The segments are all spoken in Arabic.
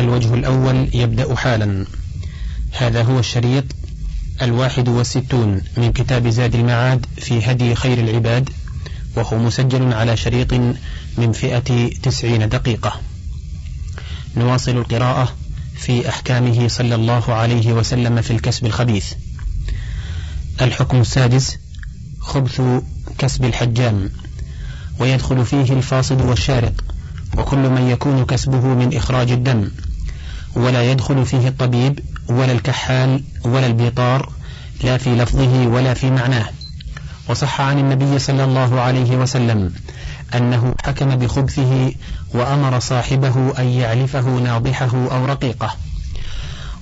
الوجه الأول يبدأ حالا. هذا هو الشريط الواحد والستون من كتاب زاد المعاد في هدي خير العباد وهو مسجل على شريط من فئة تسعين دقيقة. نواصل القراءة في أحكامه صلى الله عليه وسلم في الكسب الخبيث. الحكم السادس خبث كسب الحجام ويدخل فيه الفاصد والشارق وكل من يكون كسبه من إخراج الدم. ولا يدخل فيه الطبيب ولا الكحال ولا البيطار لا في لفظه ولا في معناه. وصح عن النبي صلى الله عليه وسلم أنه حكم بخبثه وأمر صاحبه أن يعلفه ناضحه أو رقيقه.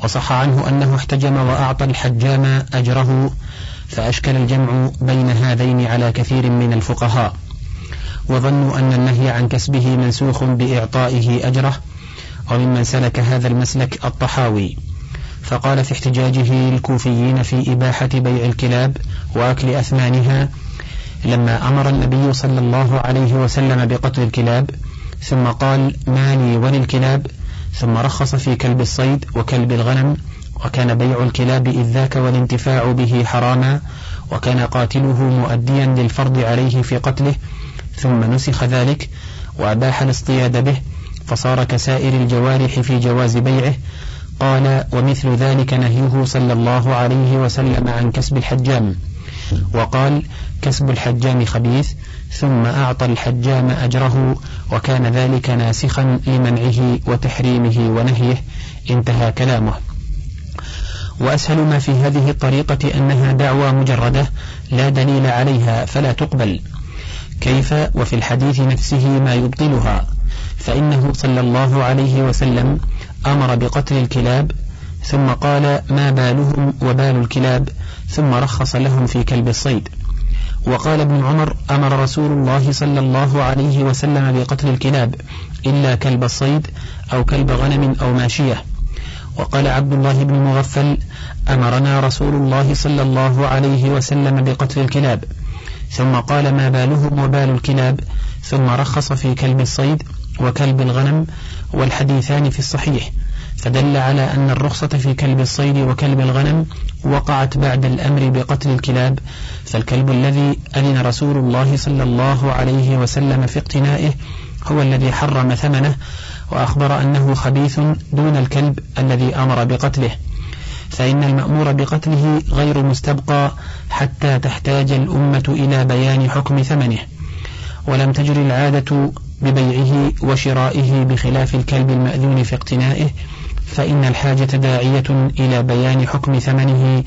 وصح عنه أنه احتجم وأعطى الحجام أجره فأشكل الجمع بين هذين على كثير من الفقهاء. وظنوا أن النهي عن كسبه منسوخ بإعطائه أجره وممن سلك هذا المسلك الطحاوي. فقال في احتجاجه الكوفيين في إباحة بيع الكلاب وأكل أثمانها لما أمر النبي صلى الله عليه وسلم بقتل الكلاب ثم قال ما لي وللكلاب ثم رخص في كلب الصيد وكلب الغنم وكان بيع الكلاب إذ ذاك والانتفاع به حراما وكان قاتله مؤديا للفرض عليه في قتله ثم نسخ ذلك وأباح الاصطياد به فصار كسائر الجوارح في جواز بيعه. قال ومثل ذلك نهيه صلى الله عليه وسلم عن كسب الحجام. وقال كسب الحجام خبيث ثم أعطى الحجام أجره وكان ذلك ناسخا لمنعه وتحريمه ونهيه. انتهى كلامه. وأسهل ما في هذه الطريقة أنها دعوى مجردة لا دليل عليها فلا تقبل. كيف؟ وفي الحديث نفسه ما يبطلها. فإنه صلى الله عليه وسلم أمر بقتل الكلاب ثم قال ما بالهم وبال الكلاب ثم رخص لهم في كلب الصيد. وقال ابن عمر أمر رسول الله صلى الله عليه وسلم بقتل الكلاب إلا كلب الصيد أو كلب غنم أو ماشية. وقال عبد الله بن مغفل أمرنا رسول الله صلى الله عليه وسلم بقتل الكلاب. ثم قال ما بالهم وبال الكلاب ثم رخص في كلب الصيد وكلب الغنم والحديثان في الصحيح فدل على أن الرخصة في كلب الصيد وكلب الغنم وقعت بعد الأمر بقتل الكلاب فالكلب الذي أذن رسول الله صلى الله عليه وسلم في اقتنائه هو الذي حرم ثمنه وأخبر أنه خبيث دون الكلب الذي أمر بقتله فإن المأمور بقتله غير مستبقى حتى تحتاج الأمة إلى بيان حكم ثمنه ولم تجر العادة ببيعه وشرائه بخلاف الكلب المأذون في اقتنائه فإن الحاجة داعية إلى بيان حكم ثمنه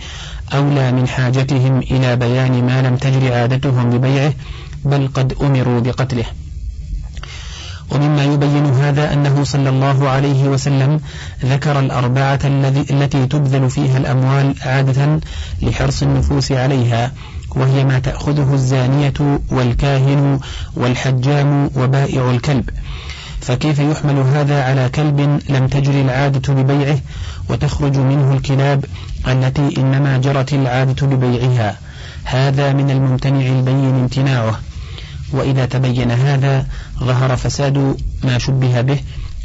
أولى من حاجتهم إلى بيان ما لم تجر عادتهم ببيعه بل قد أمروا بقتله. ومما يبين هذا أنه صلى الله عليه وسلم ذكر الأربعة التي تبذل فيها الأموال عادة لحرص النفوس عليها. وهي ما تأخذه الزانية والكاهن والحجام وبائع الكلب. فكيف يحمل هذا على كلب لم تجر العادة ببيعه؟ وتخرج منه الكلاب التي إنما جرت العادة ببيعها. هذا من الممتنع البين امتناعه. وإذا تبين هذا ظهر فساد ما شبه به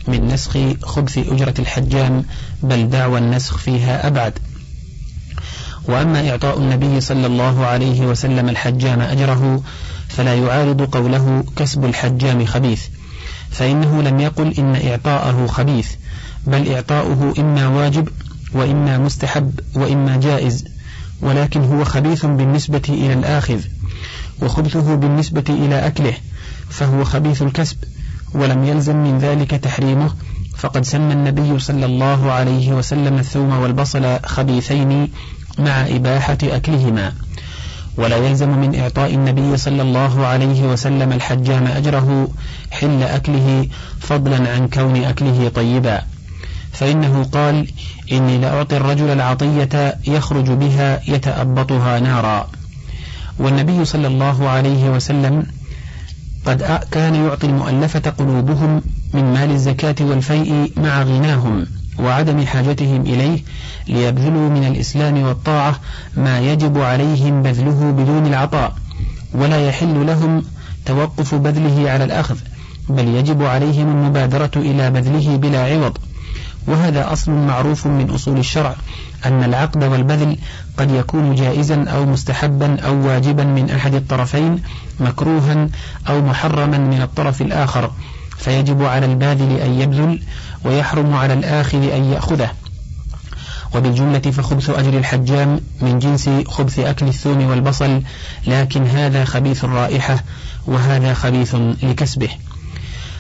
من نسخ خبث أجرة الحجام بل دعوى النسخ فيها أبعد. وأما إعطاء النبي صلى الله عليه وسلم الحجام أجره فلا يعارض قوله كسب الحجام خبيث. فإنه لم يقل إن إعطاءه خبيث بل إعطاؤه إما واجب وإما مستحب وإما جائز ولكن هو خبيث بالنسبة إلى الآخذ وخبثه بالنسبة إلى أكله فهو خبيث الكسب ولم يلزم من ذلك تحريمه. فقد سمى النبي صلى الله عليه وسلم الثوم والبصل خبيثين مع إباحة أكلهما. ولا يلزم من إعطاء النبي صلى الله عليه وسلم الحجام أجره حل أكله فضلا عن كون أكله طيبا. فإنه قال إني لأعطي الرجل العطية يخرج بها يتأبطها نارا. والنبي صلى الله عليه وسلم قد كان يعطي المؤلفة قلوبهم من مال الزكاة والفيء مع غناهم. وعدم حاجتهم إليه ليبذلوا من الإسلام والطاعة ما يجب عليهم بذله بدون العطاء ولا يحل لهم توقف بذله على الأخذ بل يجب عليهم المبادرة إلى بذله بلا عوض. وهذا أصل معروف من أصول الشرع أن العقد والبذل قد يكون جائزا أو مستحبا أو واجبا من أحد الطرفين مكروها أو محرما من الطرف الآخر. فيجب على الباذل أن يبذل ويحرم على الآخذ أن يأخذه. وبالجملة فخبث أجر الحجام من جنس خبث أكل الثوم والبصل لكن هذا خبيث الرائحة وهذا خبيث لكسبه.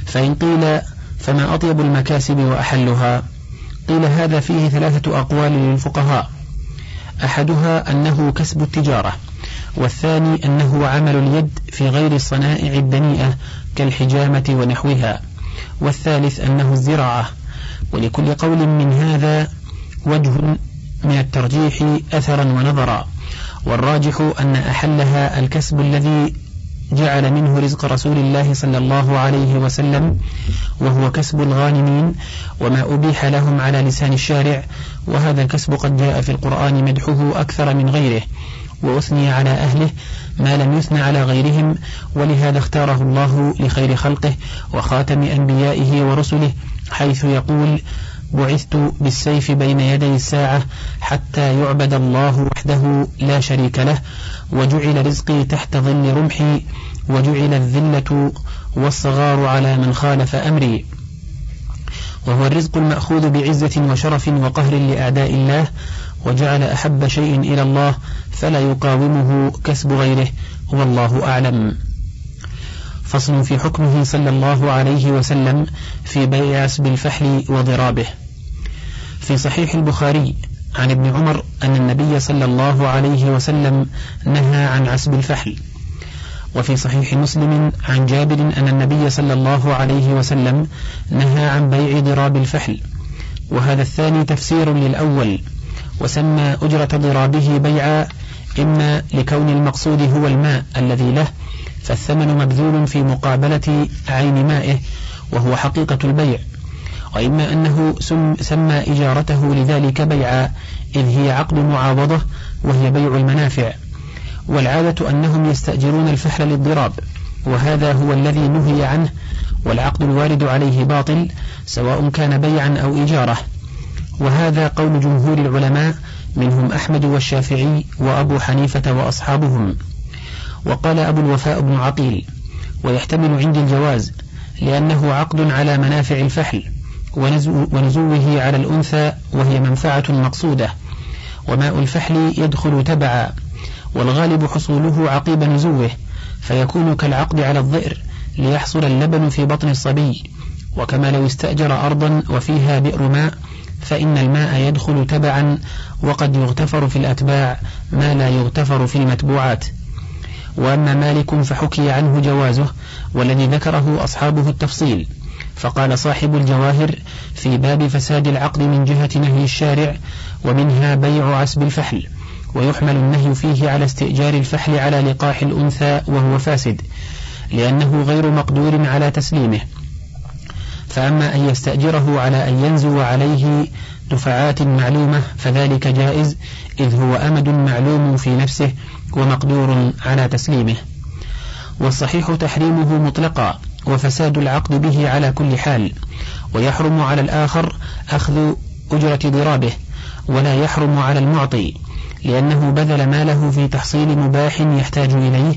فإن قيل فما أطيب المكاسب وأحلها؟ قيل هذا فيه ثلاثة أقوال للفقهاء. أحدها أنه كسب التجارة والثاني أنه عمل اليد في غير الصنائع الدنيئة كالحجامة ونحوها. والثالث أنه الزراعة. ولكل قول من هذا وجه من الترجيح أثرا ونظرا. والراجح أن أحلها الكسب الذي جعل منه رزق رسول الله صلى الله عليه وسلم وهو كسب الغانمين وما أبيح لهم على لسان الشارع وهذا الكسب قد جاء في القرآن مدحه أكثر من غيره. وأثني على أهله ما لم يثن على غيرهم ولهذا اختاره الله لخير خلقه وخاتم أنبيائه ورسله حيث يقول بعثت بالسيف بين يدي الساعة حتى يعبد الله وحده لا شريك له وجعل رزقي تحت ظل رمحي وجعل الذلة والصغار على من خالف أمري. وهو الرزق المأخوذ بعزة وشرف وقهر لأعداء الله وجعل أحب شيء إلى الله فلا يقاومه كسب غيره والله أعلم. فصل في حكمه صلى الله عليه وسلم في بيع عسب الفحل وضرابه. في صحيح البخاري عن ابن عمر أن النبي صلى الله عليه وسلم نهى عن عسب الفحل. وفي صحيح مسلم عن جابر أن النبي صلى الله عليه وسلم نهى عن بيع ضراب الفحل. وهذا الثاني تفسير للأول. وسمى أجرة ضرابه بيعا إما لكون المقصود هو الماء الذي له فالثمن مبذول في مقابلة عين مائه وهو حقيقة البيع. وإما أنه سمى إجارته لذلك بيعا إذ هي عقد معاوضة وهي بيع المنافع. والعادة أنهم يستأجرون الفحل للضراب وهذا هو الذي نهي عنه والعقد الوارد عليه باطل سواء كان بيعا أو إجارة. وهذا قول جمهور العلماء منهم أحمد والشافعي وأبو حنيفة وأصحابهم. وقال أبو الوفاء بن عقيل ويحتمل عندي الجواز لأنه عقد على منافع الفحل ونزوه على الأنثى وهي منفعة مقصودة. وماء الفحل يدخل تبعا والغالب حصوله عقيب نزوه فيكون كالعقد على الظئر ليحصل اللبن في بطن الصبي. وكما لو استأجر أرضا وفيها بئر ماء فإن الماء يدخل تبعا وقد يغتفر في الأتباع ما لا يغتفر في المتبوعات. وأما مالك فحكي عنه جوازه والذي ذكره أصحابه التفصيل. فقال صاحب الجواهر في باب فساد العقد من جهة نهي الشارع ومنها بيع عسب الفحل. ويحمل النهي فيه على استئجار الفحل على لقاح الأنثى وهو فاسد لأنه غير مقدور على تسليمه. فأما أن يستأجره على أن ينزو عليه دفعات معلومة فذلك جائز إذ هو أمد معلوم في نفسه ومقدور على تسليمه. والصحيح تحريمه مطلقا وفساد العقد به على كل حال. ويحرم على الآخر أخذ أجرة ضرابه ولا يحرم على المعطي لأنه بذل ماله في تحصيل مباح يحتاج إليه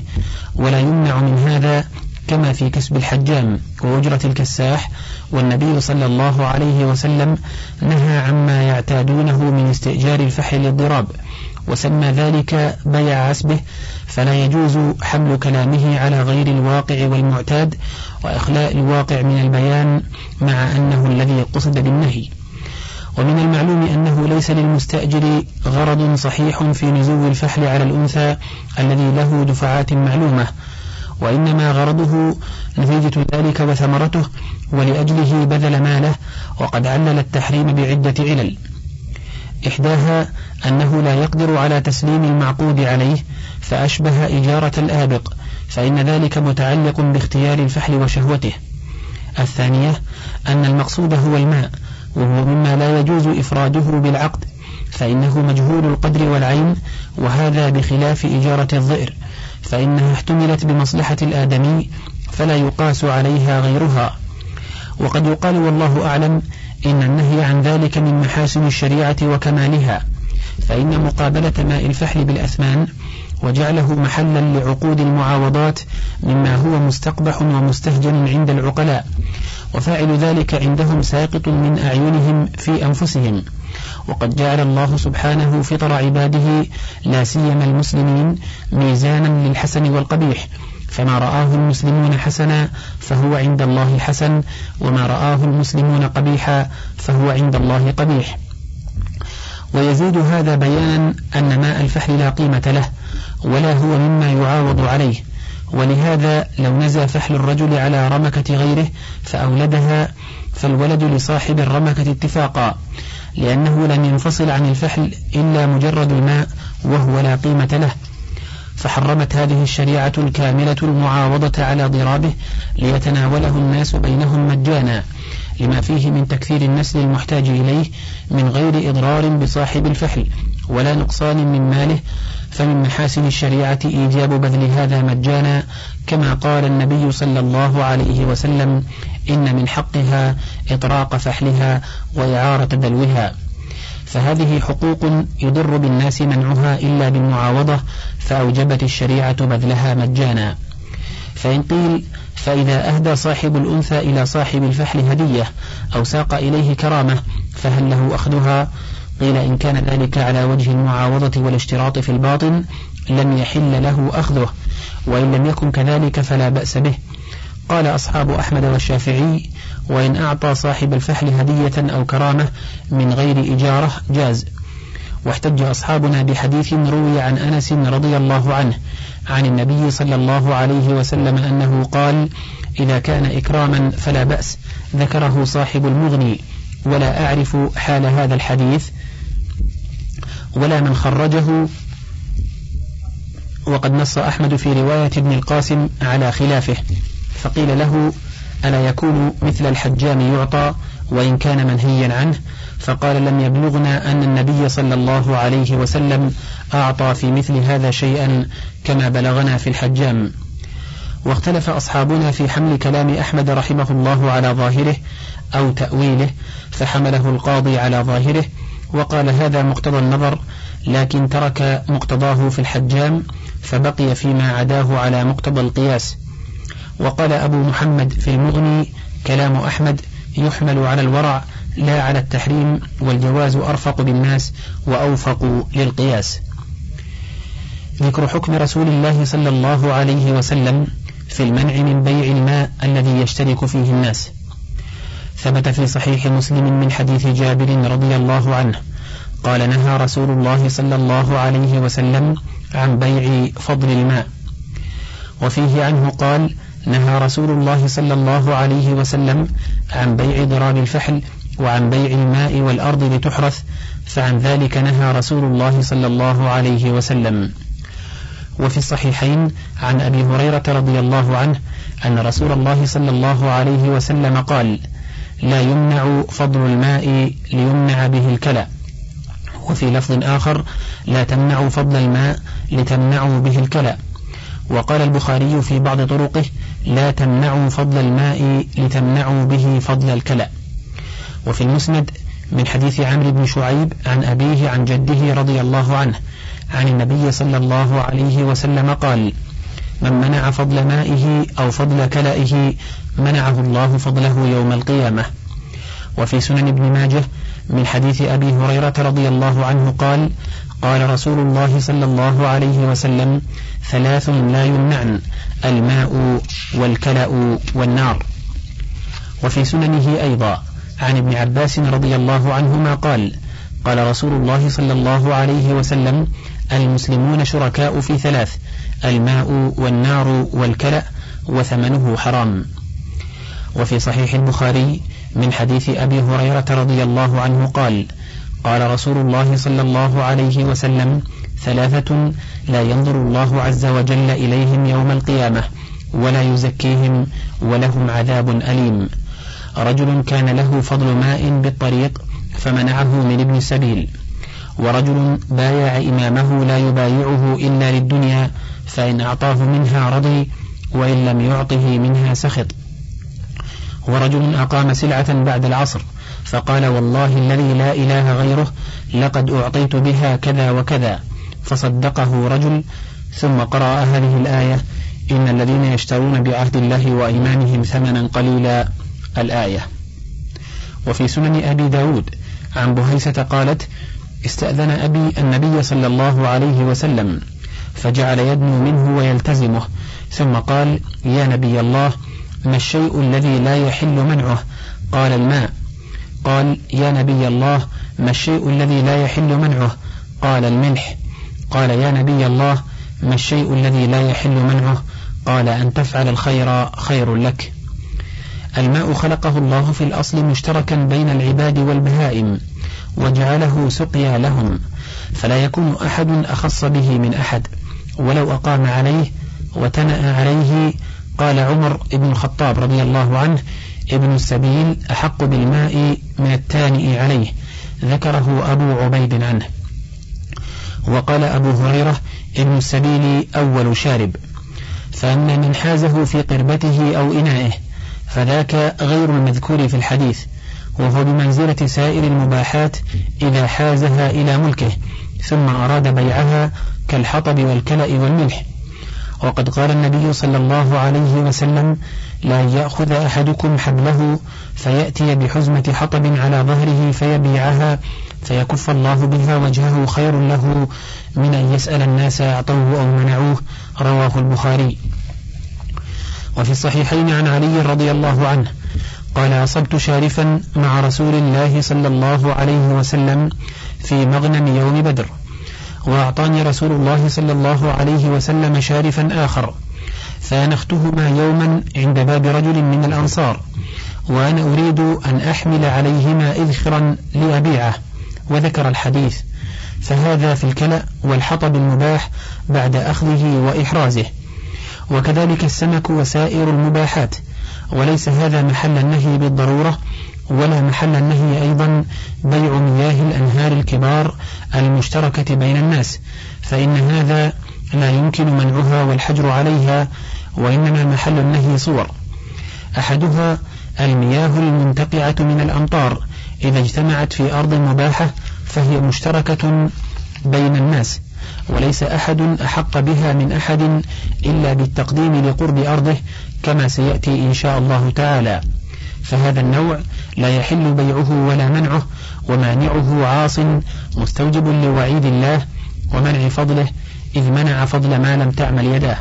ولا يمنع من هذا كما في كسب الحجام وأجرة الكساح والنبي صلى الله عليه وسلم نهى عما يعتادونه من استئجار الفحل للضراب وسمى ذلك بيع عسبه فلا يجوز حمل كلامه على غير الواقع والمعتاد وإخلاء الواقع من البيان مع أنه الذي قصد بالنهي. ومن المعلوم أنه ليس للمستأجر غرض صحيح في نزول الفحل على الأنثى الذي له دفعات معلومة وإنما غرضه نتيجة ذلك وثمرته ولأجله بذل ماله وقد علل التحريم بعدة علل. إحداها أنه لا يقدر على تسليم المعقود عليه فأشبه إجارة الآبق فإن ذلك متعلق باختيار الفحل وشهوته. الثانية أن المقصود هو الماء وهو مما لا يجوز إفراده بالعقد فإنه مجهول القدر والعين وهذا بخلاف إجارة الظئر فإنها احتملت بمصلحة الآدمي فلا يقاس عليها غيرها. وقد يقال والله أعلم إن النهي عن ذلك من محاسن الشريعة وكمالها فإن مقابلة ماء الفحل بالأثمان وجعله محلا لعقود المعاوضات مما هو مستقبح ومستهجن عند العقلاء وفاعل ذلك عندهم ساقط من أعينهم في أنفسهم. وقد جعل الله سبحانه فطر عباده لا سيما المسلمين ميزانا للحسن والقبيح. فما رآه المسلمون حسنا فهو عند الله حسن وما رآه المسلمون قبيحا فهو عند الله قبيح. ويزيد هذا بيانا أن ماء الفحل لا قيمة له ولا هو مما يعاوض عليه. ولهذا لو نزى فحل الرجل على رمكة غيره فأولدها فالولد لصاحب الرمكة اتفاقا. لأنه لم ينفصل عن الفحل إلا مجرد الماء وهو لا قيمة له. فحرمت هذه الشريعة الكاملة المعاوضة على ضرابه ليتناوله الناس بينهم مجانا لما فيه من تكثير النسل المحتاج إليه من غير إضرار بصاحب الفحل ولا نقصان من ماله فمن محاسن الشريعة إيجاب بذل هذا مجانا كما قال النبي صلى الله عليه وسلم إن من حقها إطراق فحلها وإعارة دلوها. فهذه حقوق يضر بالناس منعها إلا بالمعاوضة فأوجبت الشريعة بذلها مجانا. فإن قيل فإذا أهدى صاحب الأنثى إلى صاحب الفحل هدية أو ساق إليه كرامة فهل له أخذها؟ قيل إن كان ذلك على وجه المعاوضة والاشتراط في الباطن لم يحل له أخذه وإن لم يكن كذلك فلا بأس به. قال أصحاب أحمد والشافعي وإن أعطى صاحب الفحل هدية أو كرامة من غير إجارة جاز. واحتج أصحابنا بحديث روي عن أنس رضي الله عنه عن النبي صلى الله عليه وسلم أنه قال إذا كان إكراما فلا بأس ذكره صاحب المغني ولا أعرف حال هذا الحديث ولا من خرجه. وقد نص أحمد في رواية ابن القاسم على خلافه. فقيل له ألا يكون مثل الحجام يعطى وإن كان منهيا عنه؟ فقال لم يبلغنا أن النبي صلى الله عليه وسلم أعطى في مثل هذا شيئا كما بلغنا في الحجام. واختلف أصحابنا في حمل كلام أحمد رحمه الله على ظاهره أو تأويله فحمله القاضي على ظاهره وقال هذا مقتضى النظر لكن ترك مقتضاه في الحجام فبقي فيما عداه على مقتضى القياس. وقال أبو محمد في المغني كلام أحمد يحمل على الورع لا على التحريم والجواز أرفق بالناس وأوفق للقياس. ذكر حكم رسول الله صلى الله عليه وسلم في المنع من بيع الماء الذي يشترك فيه الناس. ثبت في صحيح مسلم من حديث جابر رضي الله عنه قال نهى رسول الله صلى الله عليه وسلم عن بيع فضل الماء. وفيه عنه قال نهى رسول الله صلى الله عليه وسلم عن بيع ضراب الفحل وعن بيع الماء والأرض لتحرث فعن ذلك نهى رسول الله صلى الله عليه وسلم. وفي الصحيحين عن أبي هريرة رضي الله عنه أن رسول الله صلى الله عليه وسلم قال لا يمنع فضل الماء ليمنع به الكلى وفي لفظ آخر لا تمنعوا فضل الماء لتمنعوا به الكلى وقال البخاري في بعض طرقه لا تمنعوا فضل الماء لتمنعوا به فضل الكلى وفي المسند من حديث عمرو بن شعيب عن أبيه عن جده رضي الله عنه عن النبي صلى الله عليه وسلم قال من منع فضل مائه أو فضل كلائه منعه الله فضله يوم القيامة. وفي سنن ابن ماجه من حديث أبي هريرة رضي الله عنه قال قال رسول الله صلى الله عليه وسلم ثلاث لا يمنعن الماء والكلأ والنار. وفي سننه أيضا عن ابن عباس رضي الله عنهما قال قال رسول الله صلى الله عليه وسلم المسلمون شركاء في ثلاث الماء والنار والكلأ وثمنه حرام. وفي صحيح البخاري من حديث أبي هريرة رضي الله عنه قال قال رسول الله صلى الله عليه وسلم ثلاثة لا ينظر الله عز وجل إليهم يوم القيامة ولا يزكيهم ولهم عذاب أليم. رجل كان له فضل ماء بالطريق فمنعه من ابن السبيل ورجل بايع إمامه لا يبايعه إلا للدنيا فإن أعطاه منها رضي وإن لم يعطه منها سخط. ورجل أقام سلعة بعد العصر فقال والله الذي لا إله غيره لقد أعطيت بها كذا وكذا. فصدقه رجل ثم قرأ هذه الآية إن الذين يشترون بعهد الله وأيمانهم ثمنا قليلا الآية. وفي سنن أبي داود عن بهيسة قالت استأذن أبي النبي صلى الله عليه وسلم فجعل يدنو منه ويلتزمه ثم قال يا نبي الله ما الشيء الذي لا يحل منعه؟ قال الماء. قال يا نبي الله ما الشيء الذي لا يحل منعه؟ قال الملح. قال يا نبي الله ما الشيء الذي لا يحل منعه؟ قال أن تفعل الخير خير لك. الماء خلقه الله في الأصل مشتركا بين العباد والبهائم وجعله سقيا لهم فلا يكون أحد أخص به من أحد. ولو أقام عليه وتنأ عليه قال عمر بن الخطاب رضي الله عنه ابن السبيل أحق بالماء من التانئ عليه. ذكره أبو عبيد عنه. وقال أبو هريرة ابن السبيل أول شارب فأما من حازه في قربته أو إنائه فذاك غير المذكور في الحديث وهو بمنزلة سائر المباحات إذا حازها إلى ملكه ثم أراد بيعها كالحطب والكلأ والملح. وقد قال النبي صلى الله عليه وسلم لا يأخذ أحدكم حبله فيأتي بحزمة حطب على ظهره فيبيعها فيكف الله بها وجهه خير له من أن يسأل الناس أعطوه أو منعوه. رواه البخاري. وفي الصحيحين عن علي رضي الله عنه قال أصبت شارفا مع رسول الله صلى الله عليه وسلم في مغنم يوم بدر وأعطاني رسول الله صلى الله عليه وسلم شارفا آخر فانختهما يوما عند باب رجل من الأنصار وأنا أريد أن أحمل عليهما إذخرا لأبيعه. وذكر الحديث. فهذا في الكلأ والحطب المباح بعد أخذه وإحرازه. وكذلك السمك وسائر المباحات. وليس هذا محل النهي بالضرورة ولا محل النهي أيضا بيع مياه الأنهار الكبار المشتركة بين الناس. فإن هذا لا يمكن منعها والحجر عليها وإنما محل النهي صور. أحدها المياه المنتقعة من الأمطار إذا اجتمعت في أرض مباحة فهي مشتركة بين الناس وليس أحد أحق بها من أحد إلا بالتقديم لقرب أرضه كما سيأتي إن شاء الله تعالى. فهذا النوع لا يحل بيعه ولا منعه ومانعه عاص مستوجب لوعيد الله ومنع فضله إذ منع فضل ما لم تعمل يداه.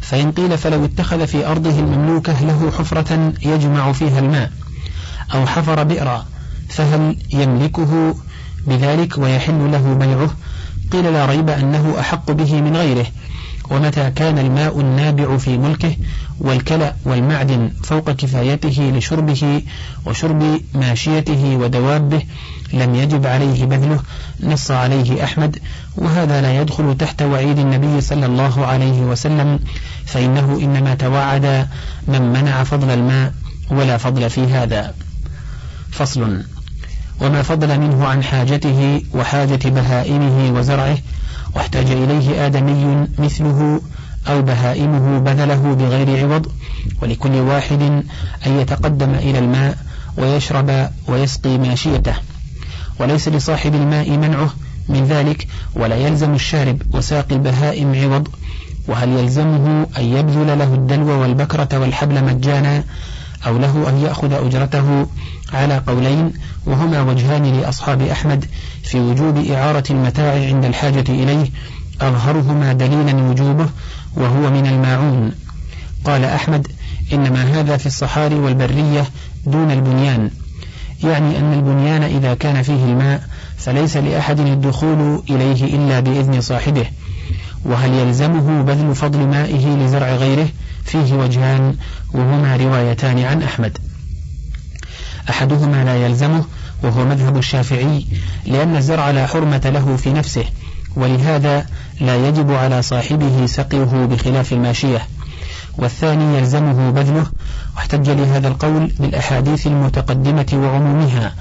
فإن قيل فلو اتخذ في أرضه المملوكة له حفرة يجمع فيها الماء. أو حفر بئرا فهل يملكه؟ بذلك ويحل له بيعه. قيل لا ريب أنه أحق به من غيره. ومتى كان الماء النابع في ملكه والكلأ والمعدن فوق كفايته لشربه وشرب ماشيته ودوابه لم يجب عليه بذله نص عليه أحمد. وهذا لا يدخل تحت وعيد النبي صلى الله عليه وسلم فإنه إنما توعد من منع فضل الماء ولا فضل في هذا. فصل. وما فضل منه عن حاجته وحاجة بهائمه وزرعه واحتاج إليه آدمي مثله أو بهائمه بذله بغير عوض ولكل واحد أن يتقدم إلى الماء ويشرب ويسقي ماشيته. وليس لصاحب الماء منعه من ذلك ولا يلزم الشارب وساقي البهائم عوض وهل يلزمه أن يبذل له الدلو والبكرة والحبل مجانا أو له أن يأخذ أجرته على قولين وهما وجهان لأصحاب أحمد في وجوب إعارة المتاع عند الحاجة إليه أظهرهما دليلا وجوبه وهو من الماعون. قال أحمد إنما هذا في الصحاري والبرية دون البنيان. يعني أن البنيان إذا كان فيه الماء فليس لأحد الدخول إليه إلا بإذن صاحبه. وهل يلزمه بذل فضل مائه لزرع غيره؟ فيه وجهان وهما روايتان عن أحمد. أحدهما لا يلزمه وهو مذهب الشافعي لأن الزرع لا حرمة له في نفسه ولهذا لا يجب على صاحبه سقيه بخلاف الماشية. والثاني يلزمه بذله واحتج لهذا القول بالأحاديث المتقدمة وعمومها.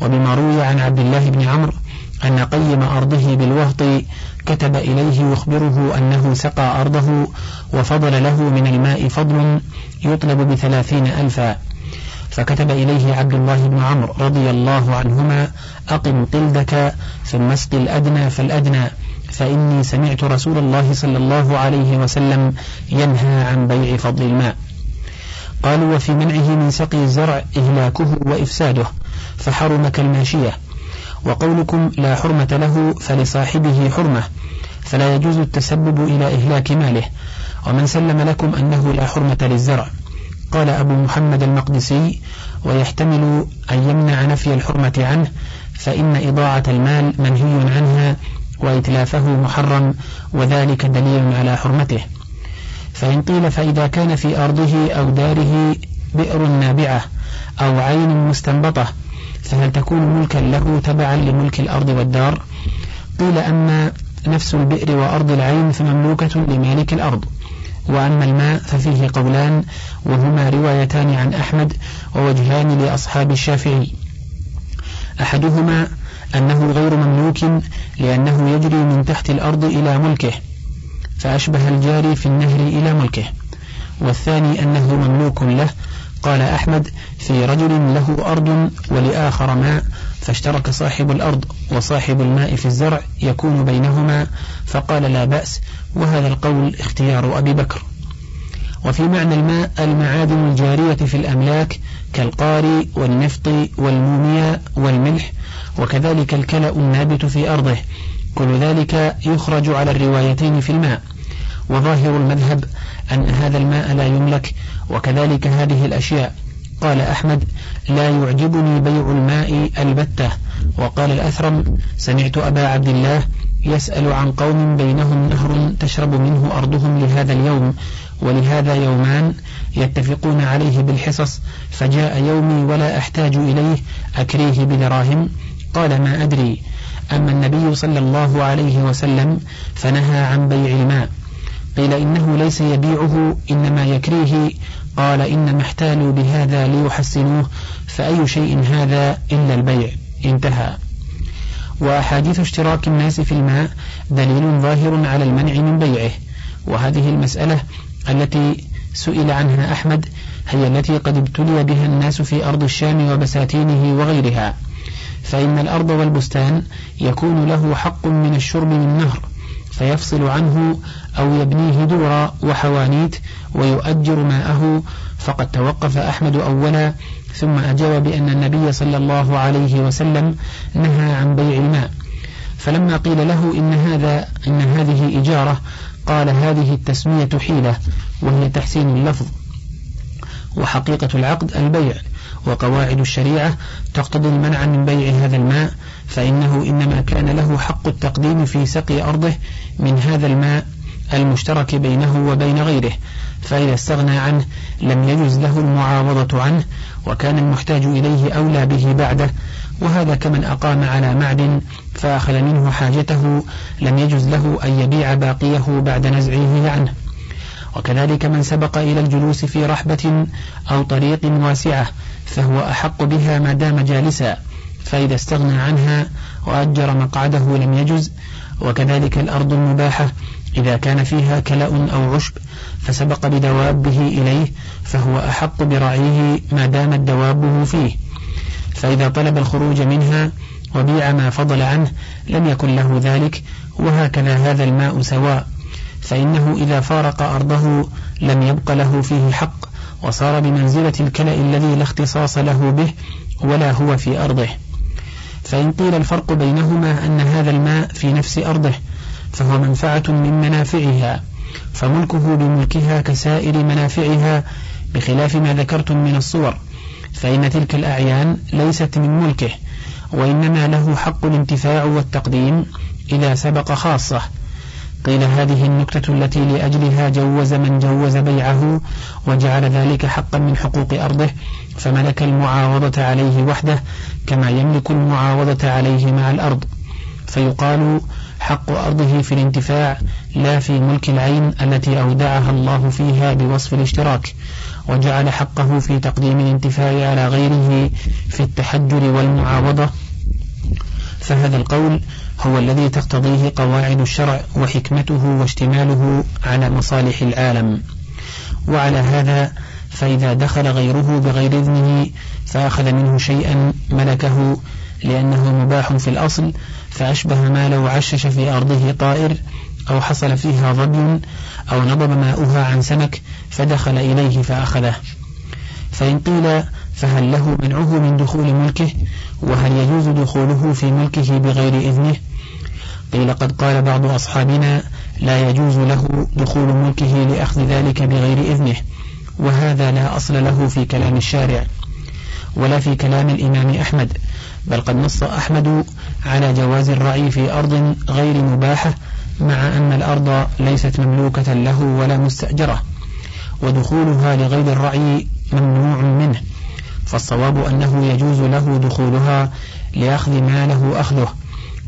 وبما روي عن عبد الله بن عمرو أن قيم أرضه بالوهط كتب إليه يخبره أنه سقى أرضه وفضل له من الماء فضل يطلب بثلاثين ألفا. فكتب إليه عبد الله بن عمرو رضي الله عنهما أقم قلدك ثم اسق الأدنى فالأدنى فإني سمعت رسول الله صلى الله عليه وسلم ينهى عن بيع فضل الماء. قالوا وفي منعه من سقي الزرع إهلاكه وإفساده فحرم كالماشية وقولكم لا حرمة له فلصاحبه حرمة. فلا يجوز التسبب إلى إهلاك ماله. ومن سلم لكم أنه لا حرمة للزرع. قال أبو محمد المقدسي ويحتمل أن يمنع نفي الحرمة عنه فإن إضاعة المال منهي عنها وإتلافه محرم وذلك دليل على حرمته. فإن قيل فإذا كان في أرضه أو داره بئر نابعة أو عين مستنبطة فهل تكون ملكا له تبعا لملك الأرض والدار؟ قيل أما نفس البئر وأرض العين فمملوكة لمالك الأرض. وأما الماء ففيه قولان وهما روايتان عن أحمد ووجهان لأصحاب الشافعي. أحدهما أنه غير مملوك لأنه يجري من تحت الأرض إلى ملكه فأشبه الجاري في النهر إلى ملكه. والثاني أنه مملوك له قال أحمد في رجل له أرض ولآخر ماء فاشترك صاحب الأرض وصاحب الماء في الزرع يكون بينهما فقال لا بأس وهذا القول اختيار أبي بكر. وفي معنى الماء المعادن الجارية في الأملاك كالقاري والنفط والمومياء والملح وكذلك الكلأ النابت في أرضه كل ذلك يخرج على الروايتين في الماء. وظاهر المذهب أن هذا الماء لا يملك وكذلك هذه الأشياء. قال أحمد لا يعجبني بيع الماء البتة. وقال الأثرم سمعت أبا عبد الله يسأل عن قوم بينهم نهر تشرب منه أرضهم لهذا اليوم ولهذا يومان يتفقون عليه بالحصص فجاء يومي ولا أحتاج إليه أكريه بدراهم. قال ما أدري. أما النبي صلى الله عليه وسلم فنهى عن بيع الماء. قيل إنه ليس يبيعه إنما يكريه. قال إنما احتالوا بهذا ليحسنوه فأي شيء هذا إلا البيع. انتهى. وأحاديث اشتراك الناس في الماء دليل ظاهر على المنع من بيعه. وهذه المسألة التي سئل عنها أحمد هي التي قد ابتلي بها الناس في أرض الشام وبساتينه وغيرها. فإن الأرض والبستان يكون له حق من الشرب من نهر فيفصل عنه أو يبنيه دورا وحوانيت ويؤجر ماءه فقد توقف أحمد أولا ثم أجاب بأن النبي صلى الله عليه وسلم نهى عن بيع الماء. فلما قيل له إن هذا إن هذه إجارة قال هذه التسمية حيلة وهي تحسين اللفظ. وحقيقة العقد البيع وقواعد الشريعة تقتضي المنع من بيع هذا الماء فإنه إنما كان له حق التقديم في سقي أرضه من هذا الماء المشترك بينه وبين غيره فإذا استغنى عنه لم يجز له المعاوضة عنه وكان المحتاج إليه أولى به بعده وهذا كمن أقام على معدن فأخذ منه حاجته لم يجز له أن يبيع باقيه بعد نزعه عنه. وكذلك من سبق إلى الجلوس في رحبة أو طريق واسعة فهو أحق بها ما دام جالسا فإذا استغنى عنها وأجر مقعده لم يجز وكذلك الأرض المباحة إذا كان فيها كلأ أو عشب فسبق بدوابه إليه فهو أحق برعيه ما دامت دوابه فيه. فإذا طلب الخروج منها وبيع ما فضل عنه لم يكن له ذلك وهكذا هذا الماء سواء. فإنه إذا فارق أرضه لم يبق له فيه حق وصار بمنزلة الكلأ الذي لا اختصاص له به ولا هو في أرضه. فإن قيل الفرق بينهما أن هذا الماء في نفس أرضه فهو منفعة من منافعها فملكه بملكها كسائر منافعها بخلاف ما ذكرتم من الصور فإن تلك الأعيان ليست من ملكه وإنما له حق الانتفاع والتقديم إذا سبق خاصة. قيل هذه النكتة التي لأجلها جوز من جوز بيعه وجعل ذلك حقا من حقوق أرضه فملك المعاوضة عليه وحده كما يملك المعاوضة عليه مع الأرض. فيقال حق أرضه في الانتفاع لا في ملك العين التي أودعها الله فيها بوصف الاشتراك. وجعل حقه في تقديم الانتفاع على غيره في التحجر والمعاوضة. فهذا القول هو الذي تقتضيه قواعد الشرع وحكمته واشتماله على مصالح العالم. وعلى هذا فإذا دخل غيره بغير إذنه فأخذ منه شيئا ملكه لأنه مباح في الأصل فأشبه ما لو عشش في أرضه طائر أو حصل فيها ظبي أو نضب ماؤها عن سمك فدخل إليه فأخذه. فإن قيل فهل له منعه من دخول ملكه وهل يجوز دخوله في ملكه بغير إذنه؟ قيل قد قال بعض أصحابنا لا يجوز له دخول ملكه لأخذ ذلك بغير إذنه وهذا لا أصل له في كلام الشارع ولا في كلام الإمام أحمد بل قد نص أحمد على جواز الرعي في أرض غير مباحة مع أن الأرض ليست مملوكة له ولا مستأجرة. ودخولها لغير الرعي ممنوع منه. فالصواب أنه يجوز له دخولها لأخذ ما له أخذه.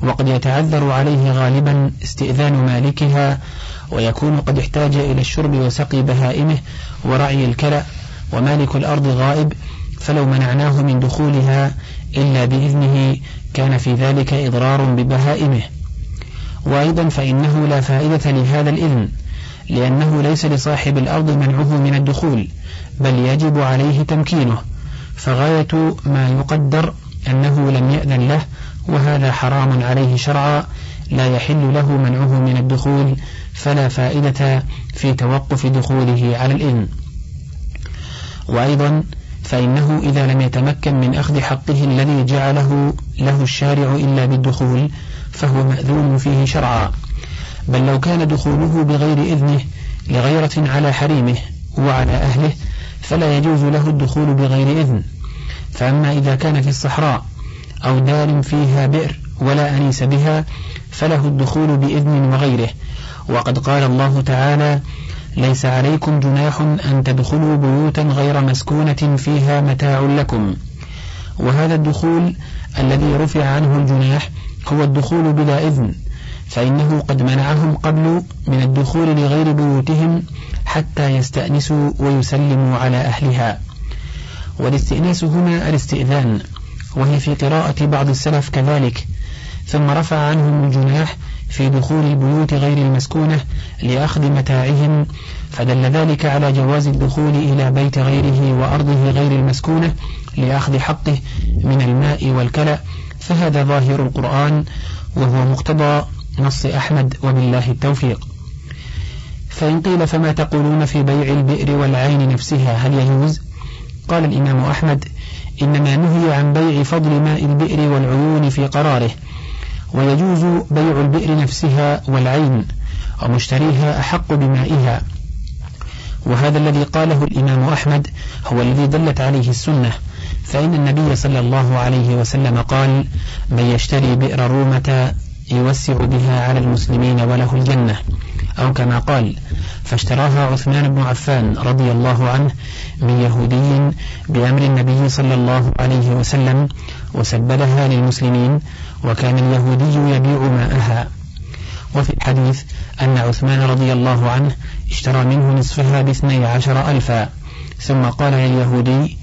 وقد يتعذر عليه غالبا استئذان مالكها ويكون قد احتاج إلى الشرب وسقي بهائمه ورعي الكلأ ومالك الأرض غائب فلو منعناه من دخولها إلا بإذنه كان في ذلك إضرار ببهائمه. وأيضا فإنه لا فائدة لهذا الإذن لأنه ليس لصاحب الأرض منعه من الدخول بل يجب عليه تمكينه. فغاية ما يقدر أنه لم يأذن له وهذا حرام عليه شرعا لا يحل له منعه من الدخول فلا فائدة في توقف دخوله على الإذن. وأيضا فإنه إذا لم يتمكن من أخذ حقه الذي جعله له الشارع إلا بالدخول فهو مأذون فيه شرعا. بل لو كان دخوله بغير إذنه لغيرة على حريمه وعلى أهله فلا يجوز له الدخول بغير إذن. فأما إذا كان في الصحراء أو دار فيها بئر ولا أنيس بها فله الدخول بإذن وغيره. وقد قال الله تعالى ليس عليكم جناح أن تدخلوا بيوتا غير مسكونة فيها متاع لكم. وهذا الدخول الذي رفع عنه الجناح هو الدخول بلا إذن فإنه قد منعهم قبل من الدخول لغير بيوتهم حتى يستأنسوا ويسلموا على أهلها. والاستئناس هنا الاستئذان وهي في قراءة بعض السلف كذلك ثم رفع عنهم الجناح في دخول البيوت غير المسكونة لأخذ متاعهم فدل ذلك على جواز الدخول إلى بيت غيره وأرضه غير المسكونة لأخذ حقه من الماء والكلأ فهذا ظاهر القرآن وهو مقتضى نص أحمد وبالله التوفيق. فإن قيل فما تقولون في بيع البئر والعين نفسها هل يجوز؟ قال الإمام أحمد إنما نهي عن بيع فضل ماء البئر والعيون في قراره. ويجوز بيع البئر نفسها والعين ومشتريها أحق بمائها. وهذا الذي قاله الإمام أحمد هو الذي دلت عليه السنة. فإن النبي صلى الله عليه وسلم قال من يشتري بئر رومة يوسع بها على المسلمين وله الجنة. أو كما قال فاشتراها عثمان بن عفان رضي الله عنه من يهودي بأمر النبي صلى الله عليه وسلم وسبلها للمسلمين وكان اليهودي يبيع ماءها. وفي الحديث أن عثمان رضي الله عنه اشترى منه نصفها باثني عشر ألفا. ثم قال لليهودي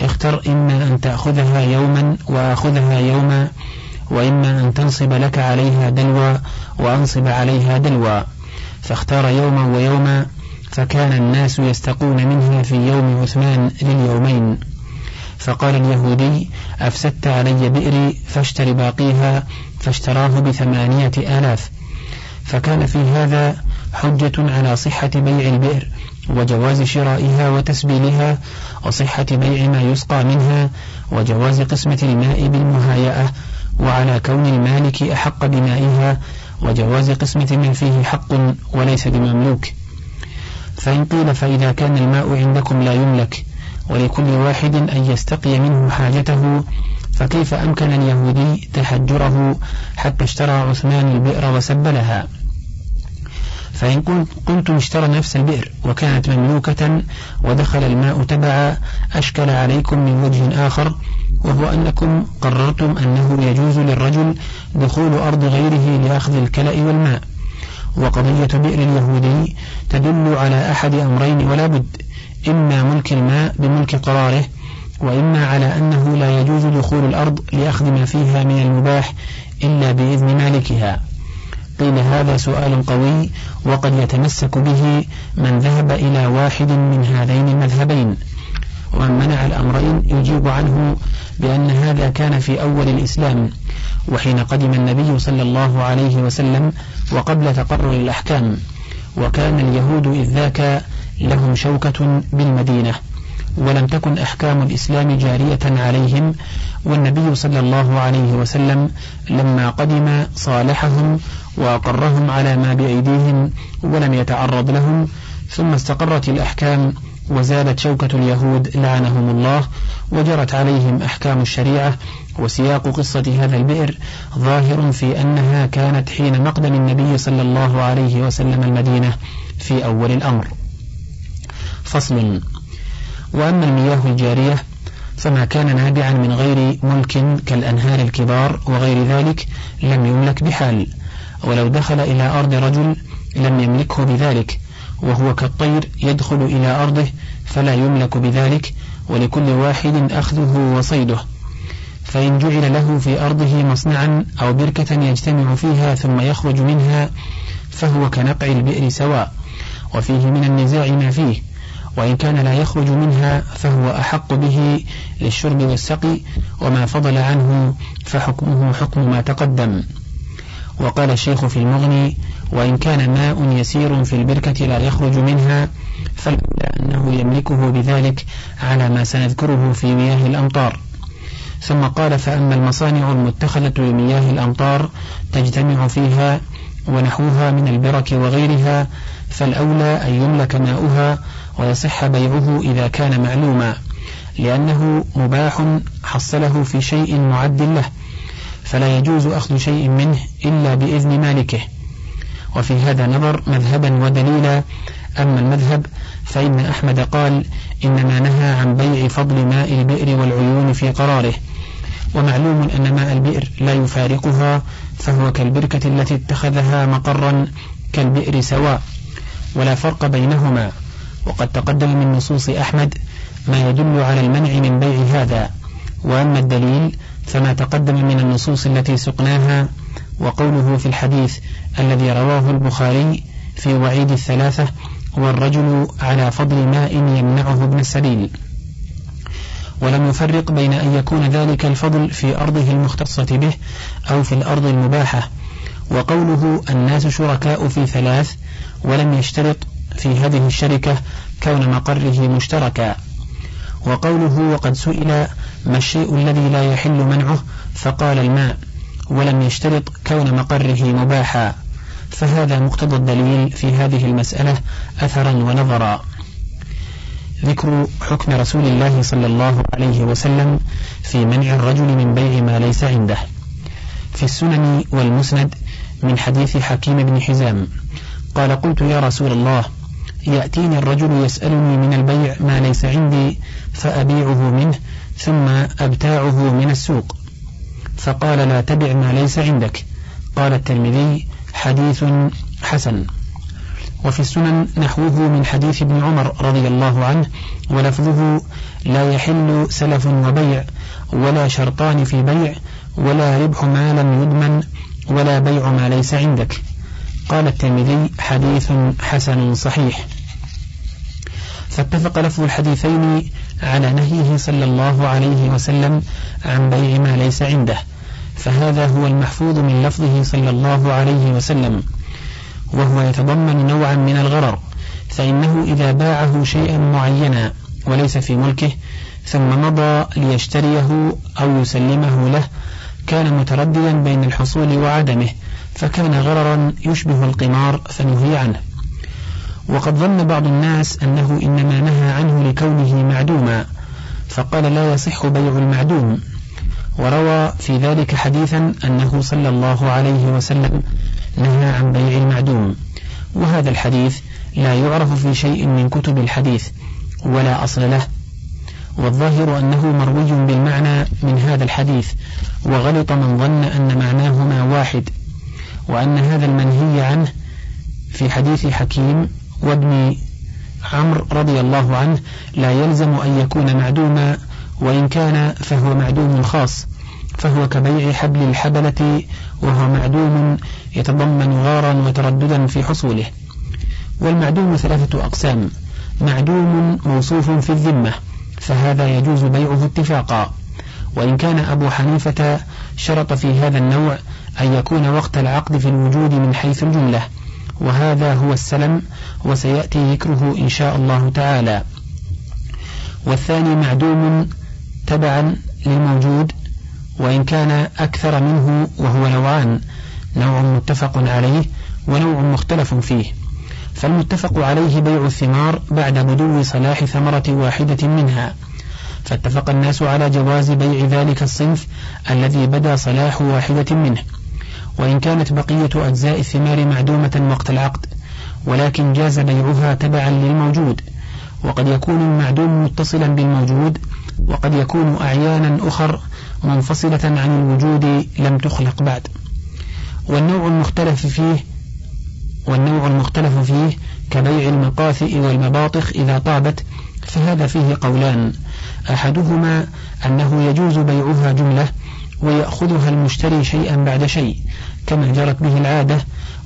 اختر إما أن تأخذها يوما وأخذها يوما وإما أن تنصب لك عليها دلوى وأنصب عليها دلوى. فاختار يوما ويوما فكان الناس يستقون منها في يوم عثمان لليومين. فقال اليهودي أفسدت علي بئري فاشتر باقيها فاشتراه بثمانية آلاف. فكان في هذا حجة على صحة بيع البئر وجواز شرائها وتسبيلها وصحة بيع ما يسقى منها وجواز قسمة الماء بالمهايئة وعلى كون المالك أحق بمائها وجواز قسمة من فيه حق وليس بمملوك. فإن قيل فإذا كان الماء عندكم لا يملك ولكل واحد أن يستقي منه حاجته فكيف أمكن اليهودي تحجره حتى اشترى عثمان البئر وسبلها؟ فإن كنتم اشترى نفس البئر وكانت مملوكة ودخل الماء تبعا أشكل عليكم من وجه آخر وهو أنكم قررتم أنه يجوز للرجل دخول أرض غيره لأخذ الكلأ والماء. وقضية بئر اليهودي تدل على أحد أمرين ولا بد. إما ملك الماء بملك قراره وإما على أنه لا يجوز دخول الأرض لأخذ ما فيها من المباح إلا بإذن مالكها. قيل هذا سؤال قوي وقد يتمسك به من ذهب إلى واحد من هذين المذهبين ومن منع الأمرين يجيب عنه بأن هذا كان في أول الإسلام وحين قدم النبي صلى الله عليه وسلم وقبل تقرر الأحكام وكان اليهود إذ ذاك لهم شوكة بالمدينة. ولم تكن أحكام الإسلام جارية عليهم والنبي صلى الله عليه وسلم لما قدم صالحهم وأقرهم على ما بأيديهم ولم يتعرض لهم ثم استقرت الأحكام وزالت شوكة اليهود لعنهم الله وجرت عليهم أحكام الشريعة وسياق قصة هذا البئر ظاهر في أنها كانت حين مقدم النبي صلى الله عليه وسلم المدينة في أول الأمر. فصل وأما المياه الجارية فما كان نابعا من غير ملك كالأنهار الكبار وغير ذلك لم يملك بحال. ولو دخل إلى أرض رجل لم يملكه بذلك وهو كالطير يدخل إلى أرضه فلا يملك بذلك ولكل واحد أخذه وصيده. فإن جعل له في أرضه مصنعا أو بركة يجتمع فيها ثم يخرج منها فهو كنقع البئر سواء. وفيه من النزاع ما فيه. وإن كان لا يخرج منها فهو أحق به للشرب والسقي وما فضل عنه فحكمه حكم ما تقدم. وقال الشيخ في المغني وإن كان ماء يسير في البركة لا يخرج منها فالأولى أنه يملكه بذلك على ما سنذكره في مياه الأمطار. ثم قال فأما المصانع المتخذة لمياه الأمطار تجتمع فيها ونحوها من البرك وغيرها فالأولى أن يملك ماؤها ويصح بيعه إذا كان معلوما لأنه مباح حصله في شيء معد له فلا يجوز أخذ شيء منه إلا بإذن مالكه. وفي هذا نظر مذهبا ودليلا أما المذهب فإن أحمد قال إنما نهى عن بيع فضل ماء البئر والعيون في قراره. ومعلوم أن ماء البئر لا يفارقها فهو كالبركة التي اتخذها مقرا كالبئر سواء ولا فرق بينهما. وقد تقدم من نصوص أحمد ما يدل على المنع من بيع هذا. وأما الدليل فما تقدم من النصوص التي سقناها وقوله في الحديث الذي رواه البخاري في وعيد الثلاثة والرجل على فضل ماء يمنعه ابن السبيل. ولم يفرق بين أن يكون ذلك الفضل في أرضه المختصة به أو في الأرض المباحة. وقوله الناس شركاء في ثلاث ولم يشترط في هذه الشركة كون مقره مشتركا. وقوله وقد سئل ما الشيء الذي لا يحل منعه؟ فقال الماء ولم يشترط كون مقره مباحا. فهذا مقتضى الدليل في هذه المسألة أثرا ونظرا. ذكر حكم رسول الله صلى الله عليه وسلم في منع الرجل من بيع ما ليس عنده. في السنن والمسند من حديث حكيم بن حزام قال قلت يا رسول الله يأتيني الرجل يسألني من البيع ما ليس عندي فأبيعه منه ثم أبتاعه من السوق. فقال لا تبع ما ليس عندك. قال الترمذي حديث حسن. وفي السنن نحوه من حديث ابن عمر رضي الله عنه ولفظه لا يحل سلف وبيع ولا شرطان في بيع ولا ربح ما لم يضمن ولا بيع ما ليس عندك. قال الترمذي حديث حسن صحيح. فاتفق لفظ الحديثين على نهيه صلى الله عليه وسلم عن بيع ما ليس عنده فهذا هو المحفوظ من لفظه صلى الله عليه وسلم. وهو يتضمن نوعا من الغرر فإنه إذا باعه شيئا معينا وليس في ملكه ثم مضى ليشتريه أو يسلمه له كان مترددا بين الحصول وعدمه. فكان غررا يشبه القمار فنهي عنه. وقد ظن بعض الناس أنه إنما نهى عنه لكونه معدوما فقال لا يصح بيع المعدوم. وروى في ذلك حديثا أنه صلى الله عليه وسلم نهى عن بيع المعدوم. وهذا الحديث لا يعرف في شيء من كتب الحديث ولا أصل له. والظاهر أنه مروي بالمعنى من هذا الحديث وغلط من ظن أن معناهما واحد. وأن هذا المنهي عنه في حديث حكيم وابن عمرو رضي الله عنه لا يلزم أن يكون معدوما وإن كان فهو معدوم خاص فهو كبيع حبل الحبلة وهو معدوم يتضمن غارا وترددا في حصوله. والمعدوم ثلاثة أقسام معدوم موصوف في الذمة فهذا يجوز بيعه اتفاقا. وإن كان أبو حنيفة شرط في هذا النوع أن يكون وقت العقد في الوجود من حيث الجملة. وهذا هو السلم وسيأتي ذكره إن شاء الله تعالى. والثاني معدوم تبعا للموجود وإن كان أكثر منه وهو نوعان نوع متفق عليه ونوع مختلف فيه. فالمتفق عليه بيع الثمار بعد بدو صلاح ثمرة واحدة منها. فاتفق الناس على جواز بيع ذلك الصنف الذي بدا صلاح واحدة منه. وإن كانت بقية أجزاء الثمار معدومة وقت العقد ولكن جاز بيعها تبعا للموجود وقد يكون المعدوم متصلا بالموجود وقد يكون أعيانا أخر منفصلة عن الوجود لم تخلق بعد. والنوع المختلف فيه والنوع المختلف فيه كبيع المقاثئ والمباطخ إذا طابت فهذا فيه قولان. أحدهما أنه يجوز بيعها جملة ويأخذها المشتري شيئا بعد شيء كما جرت به العادة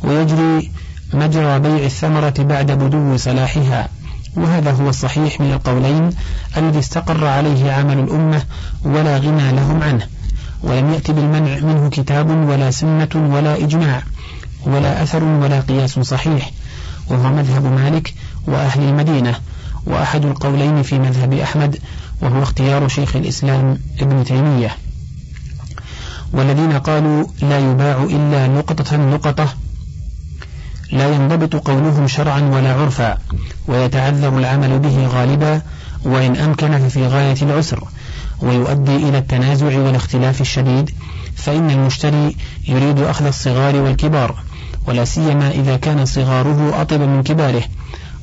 ويجري مجرى بيع الثمرة بعد بدو صلاحها. وهذا هو الصحيح من القولين الذي استقر عليه عمل الأمة ولا غنى لهم عنه. ولم يأت بالمنع منه كتاب ولا سنة ولا إجماع ولا أثر ولا قياس صحيح. وهو مذهب مالك وأهل المدينة وأحد القولين في مذهب أحمد وهو اختيار شيخ الإسلام ابن تيمية. والذين قالوا لا يباع إلا نقطة نقطة لا ينضبط قولهم شرعا ولا عرفا ويتعذر العمل به غالبا وإن أمكن ففي غاية العسر ويؤدي إلى التنازع والاختلاف الشديد فإن المشتري يريد أخذ الصغار والكبار ولا سيما إذا كان صغاره أطب من كباره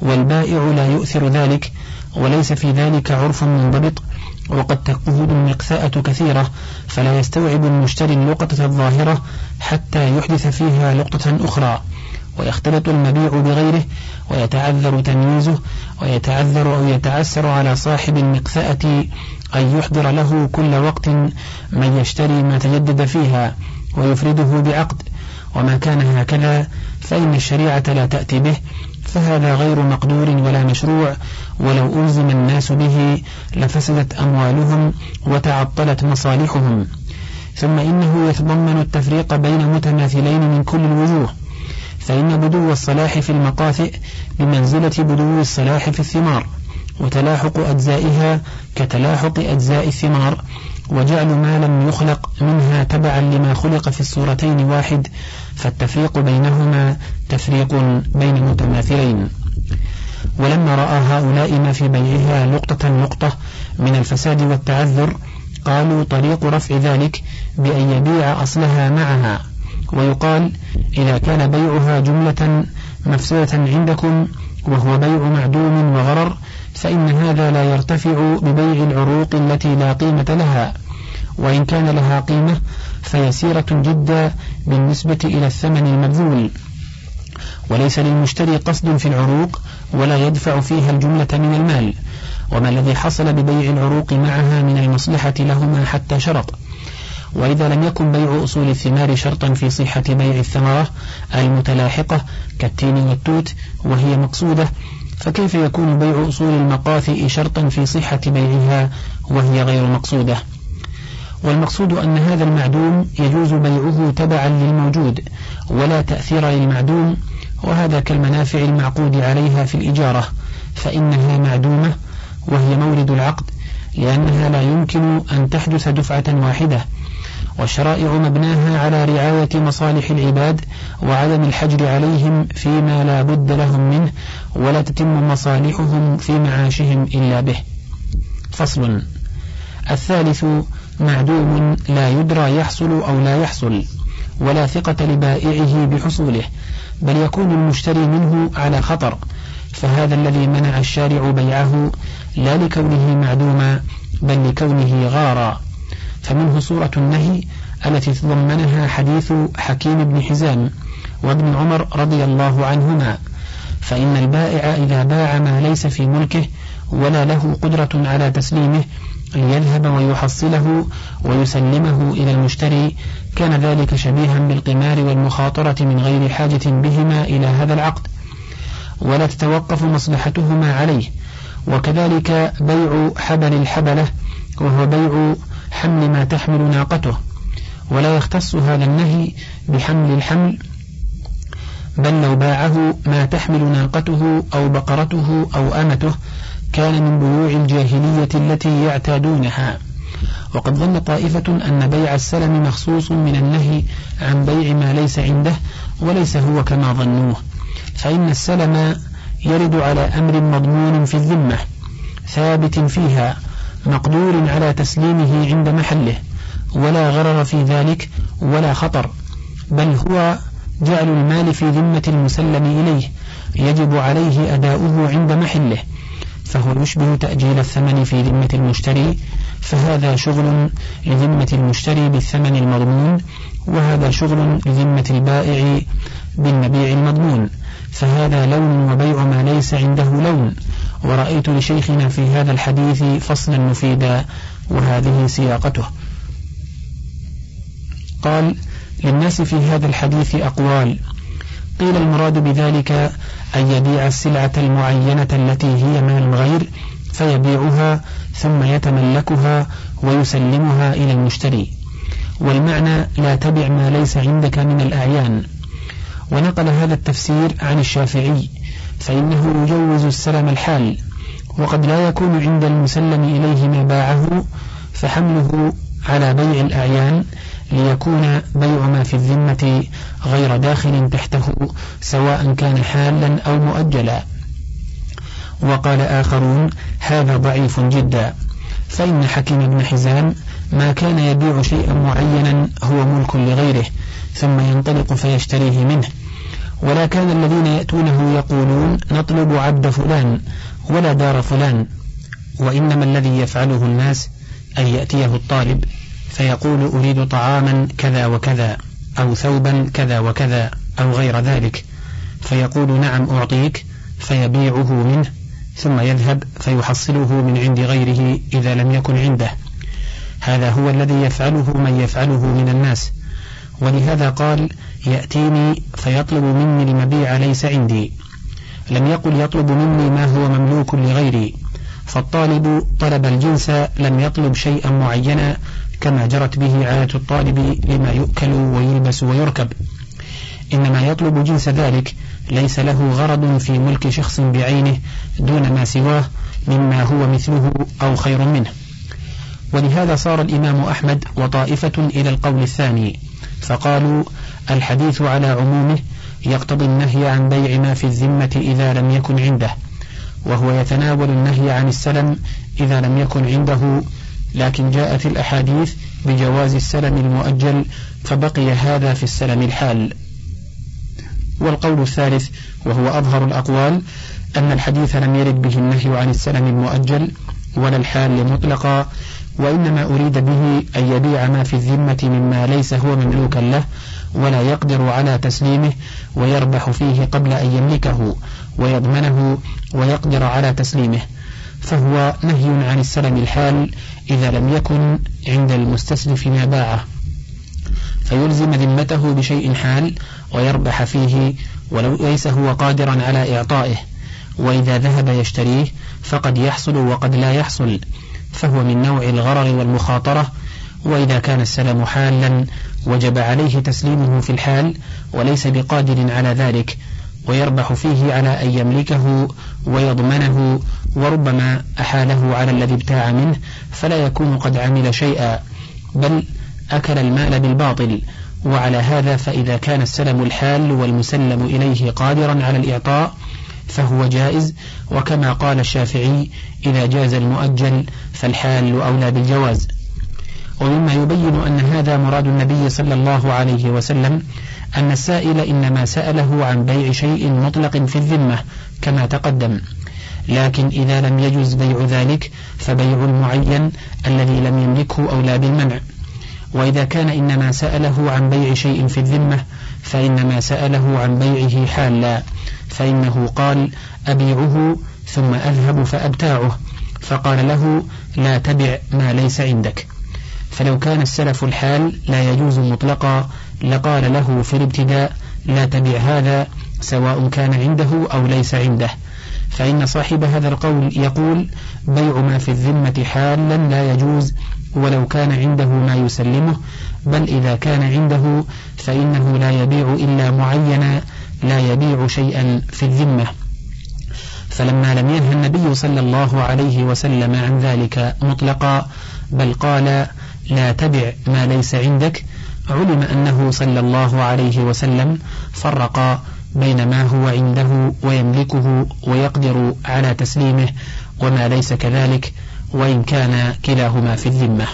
والبائع لا يؤثر ذلك وليس في ذلك عرف منضبط. وقد تكون المقساءة كثيرة فلا يستوعب المشتري اللقطة الظاهرة حتى يحدث فيها لقطة أخرى. ويختلط المبيع بغيره ويتعذر تمييزه ويتعذر أو يتعسر على صاحب المقسأة أن يحضر له كل وقت من يشتري ما تجدد فيها ويفرده بعقد. وما كان هكذا فإن الشريعة لا تأتي به فهذا غير مقدور ولا مشروع ولو ألزم الناس به لفسدت أموالهم وتعطلت مصالحهم. ثم إنه يتضمن التفريق بين متماثلين من كل الوجوه فإن بدو الصلاح في المقاثئ بمنزلة بدو الصلاح في الثمار وتلاحق أجزائها كتلاحق أجزاء الثمار وجعل ما لم يخلق منها تبعا لما خلق في الصورتين واحد فالتفريق بينهما تفريق بين متماثلين. ولما رأى هؤلاء ما في بيعها نقطة نقطة من الفساد والتعذر قالوا طريق رفع ذلك بأن يبيع أصلها معها. ويقال إذا كان بيعها جملة مفسدة عندكم وهو بيع معدوم وغرر فإن هذا لا يرتفع ببيع العروق التي لا قيمة لها. وإن كان لها قيمة فيسيرة جدا بالنسبة إلى الثمن المبذول. وليس للمشتري قصد في العروق ولا يدفع فيها الجملة من المال. وما الذي حصل ببيع العروق معها من المصلحة لهما حتى شرط. وإذا لم يكن بيع أصول الثمار شرطا في صحة بيع الثمرة المتلاحقة كالتين والتوت وهي مقصودة فكيف يكون بيع أصول المقاثئ شرطا في صحة بيعها وهي غير مقصودة؟ والمقصود أن هذا المعدوم يجوز بيعه تبعا للموجود ولا تأثير للمعدوم وهذا كالمنافع المعقود عليها في الإجارة فإنها معدومة وهي مورد العقد لأنها لا يمكن أن تحدث دفعة واحدة. والشرائع مبناها على رعاية مصالح العباد وعدم الحجر عليهم فيما لا بد لهم منه ولا تتم مصالحهم في معاشهم إلا به. فصل. الثالث معدوم لا يدرى يحصل أو لا يحصل ولا ثقة لبائعه بحصوله بل يكون المشتري منه على خطر فهذا الذي منع الشارع بيعه لا لكونه معدوما بل لكونه غارا. فمنه صورة النهي التي تضمنها حديث حكيم بن حزام وابن عمر رضي الله عنهما فإن البائع إذا باع ما ليس في ملكه ولا له قدرة على تسليمه ليذهب ويحصله ويسلمه إلى المشتري كان ذلك شبيها بالقمار والمخاطرة من غير حاجة بهما إلى هذا العقد. ولا تتوقف مصلحتهما عليه. وكذلك بيع حبل الحبلة وهو بيع حمل ما تحمل ناقته. ولا يختص هذا النهي بحمل الحمل بل لو باعه ما تحمل ناقته أو بقرته أو أمته كان من بيوع الجاهلية التي يعتادونها. وقد ظن طائفة أن بيع السلم مخصوص من النهي عن بيع ما ليس عنده وليس هو كما ظنوه. فإن السلم يرد على أمر مضمون في الذمة ثابت فيها مقدور على تسليمه عند محله ولا غرر في ذلك ولا خطر بل هو جعل المال في ذمة المسلم إليه يجب عليه أداؤه عند محله فهو يشبه تأجيل الثمن في ذمة المشتري فهذا شغل لذمة المشتري بالثمن المضمون وهذا شغل لذمة البائع بالمبيع المضمون. فهذا لون وبيع ما ليس عنده لون. ورأيت لشيخنا في هذا الحديث فصلا مفيدا وهذه سياقته. قال للناس في هذا الحديث أقوال. قيل المراد بذلك أن يبيع السلعة المعينة التي هي مال الغير فيبيعها ثم يتملكها ويسلمها إلى المشتري. والمعنى لا تبع ما ليس عندك من الأعيان. ونقل هذا التفسير عن الشافعي فإنه يجوز السلم الحال وقد لا يكون عند المسلم إليه ما باعه فحمله على بيع الأعيان ليكون بيع ما في الذمة غير داخل تحته سواء كان حالا أو مؤجلا. وقال آخرون هذا ضعيف جدا. فإن حكيم بن حزام ما كان يبيع شيئا معينا هو ملك لغيره ثم ينطلق فيشتريه منه. ولا كان الذين يأتونه يقولون نطلب عبد فلان ولا دار فلان وإنما الذي يفعله الناس أن يأتيه الطالب فيقول أريد طعاما كذا وكذا أو ثوبا كذا وكذا أو غير ذلك. فيقول نعم أعطيك. فيبيعه منه. ثم يذهب فيحصله من عند غيره إذا لم يكن عنده. هذا هو الذي يفعله من يفعله من الناس. ولهذا قال يأتيني فيطلب مني المبيع ليس عندي. لم يقل يطلب مني ما هو مملوك لغيري. فالطالب طلب الجنس لم يطلب شيئا معينا كما جرت به عادة الطالب لما يؤكل ويلبس ويركب. إنما يطلب جنس ذلك ليس له غرض في ملك شخص بعينه دون ما سواه مما هو مثله أو خير منه. ولهذا صار الإمام أحمد وطائفة إلى القول الثاني فقالوا الحديث على عمومه يقتضي النهي عن بيع ما في الذمة إذا لم يكن عنده. وهو يتناول النهي عن السلم إذا لم يكن عنده لكن جاءت الأحاديث بجواز السلم المؤجل فبقي هذا في السلم الحال. والقول الثالث وهو أظهر الأقوال أن الحديث لم يرد به النهي عن السلم المؤجل ولا الحال مطلقا وإنما أريد به أن يبيع ما في الذمة مما ليس هو مملوكا له ولا يقدر على تسليمه ويربح فيه قبل أن يملكه. ويضمنه ويقدر على تسليمه فهو نهي عن السلم الحال إذا لم يكن عند المستسلف ما باعه. فيلزم ذمته بشيء حال ويربح فيه ولو ليس هو قادرا على إعطائه وإذا ذهب يشتريه فقد يحصل وقد لا يحصل فهو من نوع الغرر والمخاطرة وإذا كان السلم حالا وجب عليه تسليمه في الحال وليس بقادر على ذلك ويربح فيه على أن يملكه ويضمنه وربما أحاله على الذي ابتاع منه فلا يكون قد عمل شيئا بل أكل المال بالباطل. وعلى هذا فإذا كان السلم الحال والمسلم إليه قادرا على الإعطاء فهو جائز. وكما قال الشافعي إذا جاز المؤجل فالحال أولى بالجواز. ومما يبين أن هذا مراد النبي صلى الله عليه وسلم أن السائل إنما سأله عن بيع شيء مطلق في الذمة كما تقدم. لكن إذا لم يجز بيع ذلك فبيع المعين الذي لم يملكه أولى بالمنع. وإذا كان إنما سأله عن بيع شيء في الذمة فإنما سأله عن بيعه حالا. فإنه قال أبيعه ثم أذهب فأبتاعه. فقال له لا تبع ما ليس عندك. فلو كان السلف الحال لا يجوز مطلقا لقال له في الابتداء لا تبع هذا سواء كان عنده أو ليس عنده. فإن صاحب هذا القول يقول بيع ما في الذمة حالا لا يجوز ولو كان عنده ما يسلمه بل إذا كان عنده فإنه لا يبيع إلا معينا لا يبيع شيئا في الذمة. فلما لم ينهى النبي صلى الله عليه وسلم عن ذلك مطلقا بل قال لا تبع ما ليس عندك علم أنه صلى الله عليه وسلم فرق بين ما هو عنده ويملكه ويقدر على تسليمه وما ليس كذلك وإن كان كلاهما في الذمة.